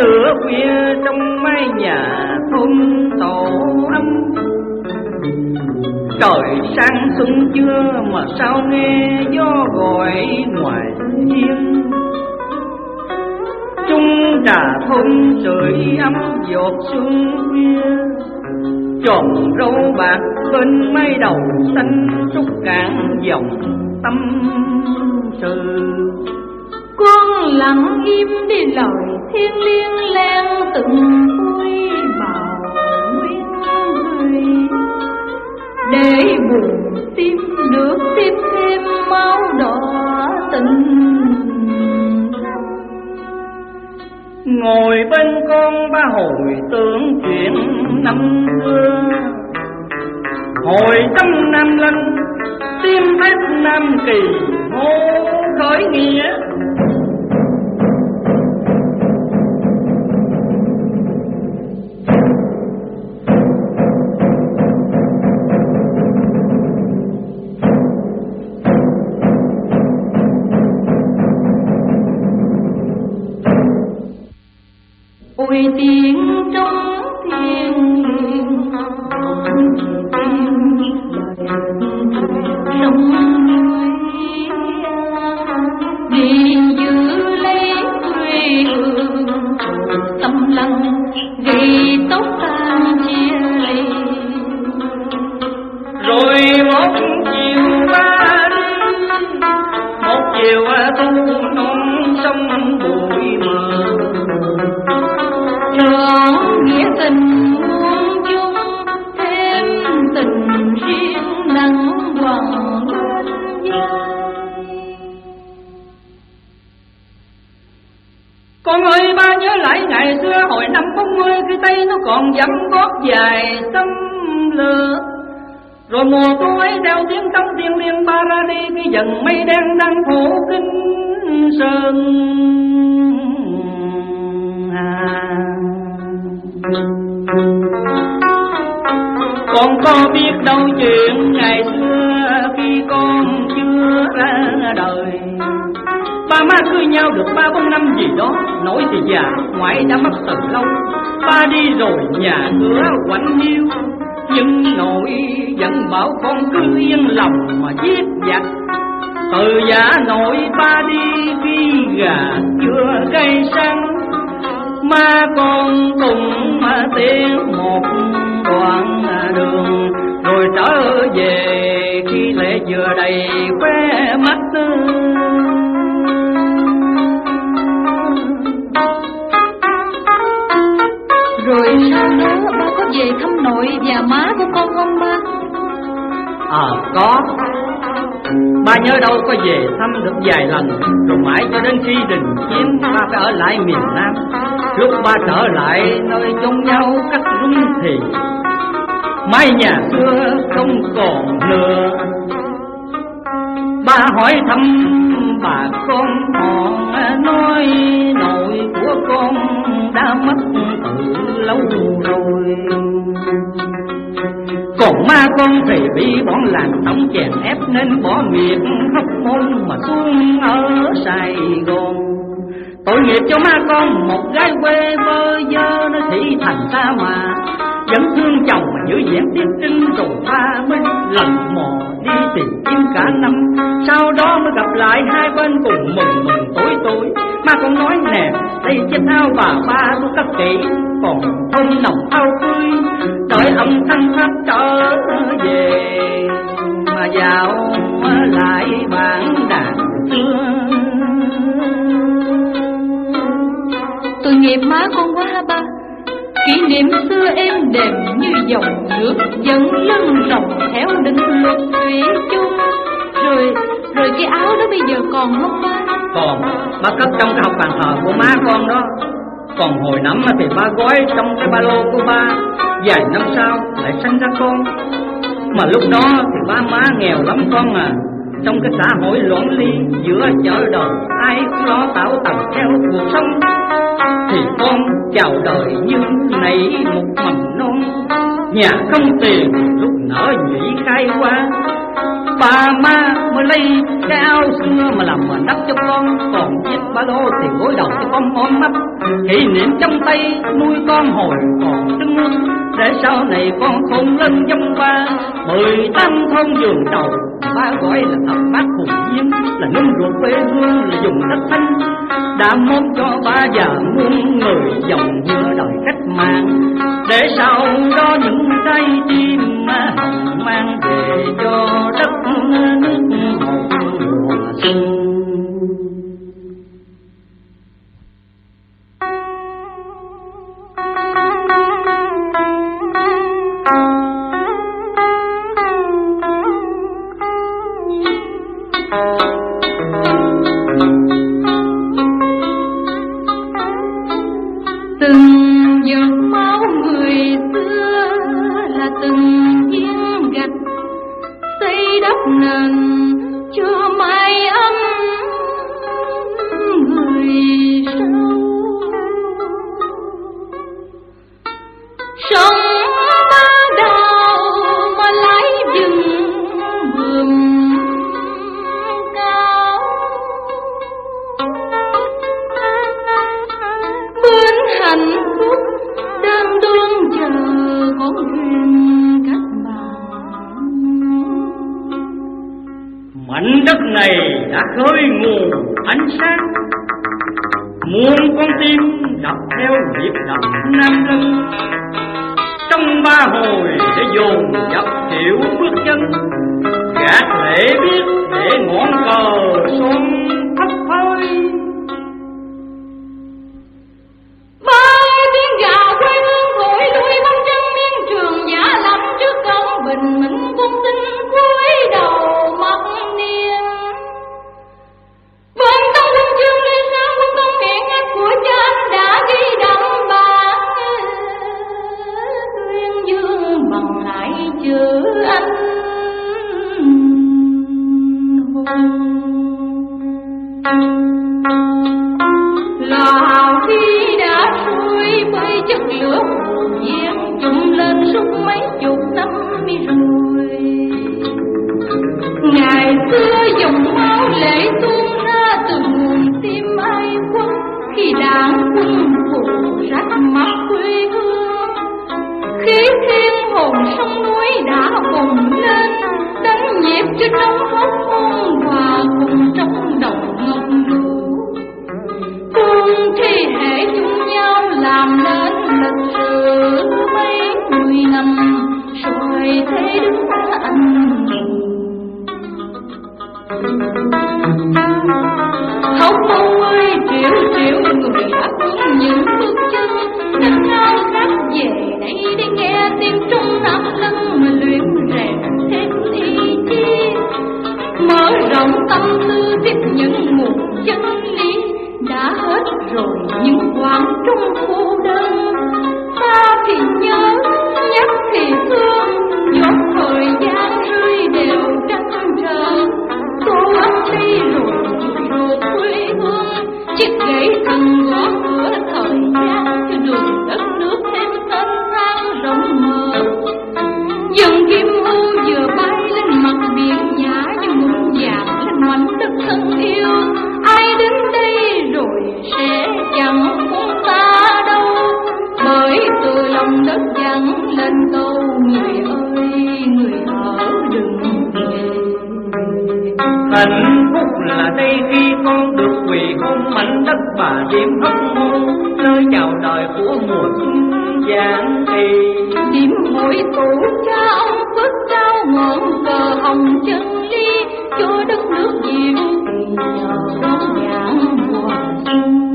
nửa khuya trong mái nhà thôn tổ ấm Trời sang xuân chưa mà sao nghe gió gọi ngoài hiên. Chung trà thôn sưởi ấm giọt xuân khuya. Tròn râu bạc bên mái đầu xanh trúc cạn dòng tâm sự. Con lặng im đi lời thiên liêng len từng vui màu nguyên người để buồn tim nước tiếp thêm máu đỏ tình Ngồi bên con ba hồi tưởng chuyện năm xưa. Hồi trăm năm linh Tim hết Nam Kỳ hô khởi nghĩa tình muôn chung thêm tình riêng nắng hoàng Con ơi, ba nhớ lại ngày xưa, hồi năm bốn mươi Khi tay nó còn dẫm gót dài xâm lửa. Rồi mùa thu ấy theo tiếng sóng thiên liên ba ra đi Khi dần mây đen đang phủ kinh sơn Con có biết đâu chuyện ngày xưa Khi con chưa ra đời. Ba má cưới nhau được ba bốn năm gì đó Nói thì già, ngoại đã mất từ lâu. Ba đi rồi nhà cửa quạnh hiu. Nhưng nội vẫn bảo con cứ yên lòng mà giết giặc. Từ giả nội ba đi khi gà chưa gây săn Má con cùng mà tìm lệ vừa đầy khóe mắt. Rồi sau đó ba có về thăm nội và má của con không ba? Ờ có. Ba nhớ đâu có về thăm được vài lần Rồi mãi cho đến khi đình chiến Ba phải ở lại miền Nam. Lúc ba trở lại nơi chôn nhau cắt rung thì Mái nhà xưa không còn nữa Ba hỏi thăm bà con, họ nói nội của con đã mất từ lâu rồi. Còn ma con thì bị bọn làng tổng chèn ép nên bỏ miệng hóc môn mà xuống ở Sài Gòn. Tội nghiệp cho ma con, một gái quê bơ vơ nó thị thành xa mà Vẫn thương chồng mà giữ dẹn tiếp trinh rồi tha mới lần mò đi tìm kiếm cả năm. Sau đó mới gặp lại hai bên cùng mừng mừng tối tối Ma con nói, nè đây chết ao bà ba tôi cất kỹ, Còn không nồng ao cưới. Đợi ông thanh pháp trở về, Mà vào lại bản đàn xưa tội nghiệp má con quá ha ba, kỷ niệm xưa em đềm như dòng nước dẫn lưng rộng theo đứng lục thủy chung. Rồi rồi cái áo đó bây giờ còn không ba? Còn, ba cất trong cái học bàn thờ của má con đó. Còn hồi nắm thì ba gói trong cái ba lô của ba. Vài năm sau lại sinh ra con. Mà lúc đó thì ba má nghèo lắm con à. Trong cái xã hội loạn ly giữa chợ đời Ai cũng lo tạo tầng theo cuộc sống. Thì con chào đời như nảy một mầm non, Nhà không tiền lúc nở nhỉ khai qua Bà ma mới lấy cái áo xưa mà làm mà đắp cho con, còn chiếc ba lô thì gối đầu cho con ôm mắt kỷ niệm trong tay nuôi con hồi còn trứng để sau này con không lên trong ba. Mười tám thôn giường đầu ba gọi là thập bát hùng nhiên, là nâng ruột quê hương, là dùng đất thanh đã mong cho ba già muôn người dòng nhựa đời cách mạng, để sau đó những trái tim hồng mang về cho đất nước mùa xuân. từng giọt máu người xưa là từng viên gạch xây đắp nền cho mái ấm người sau sông mảnh đất này đã khơi nguồn ánh sáng. Muôn con tim đập theo nhịp đập nam lưng trong ba hồi để dồn dập hiểu bước chân lửa hồ nhiên chụm lên suốt mấy chục năm rồi. Ngày xưa dòng máu lệ tuôn ra từ nguồn tim ai quân. Khi đảng quân 中英皇中国。Hạnh phúc là đây khi con được quỳ hôn mảnh đất bà điểm hóc môn nơi chào đời của mùa xuân giáng thì. Điểm mũi cũ cha ông phước trao ngọn cờ hồng chân ly cho đất nước diệu nhờ giảng mùa xuân.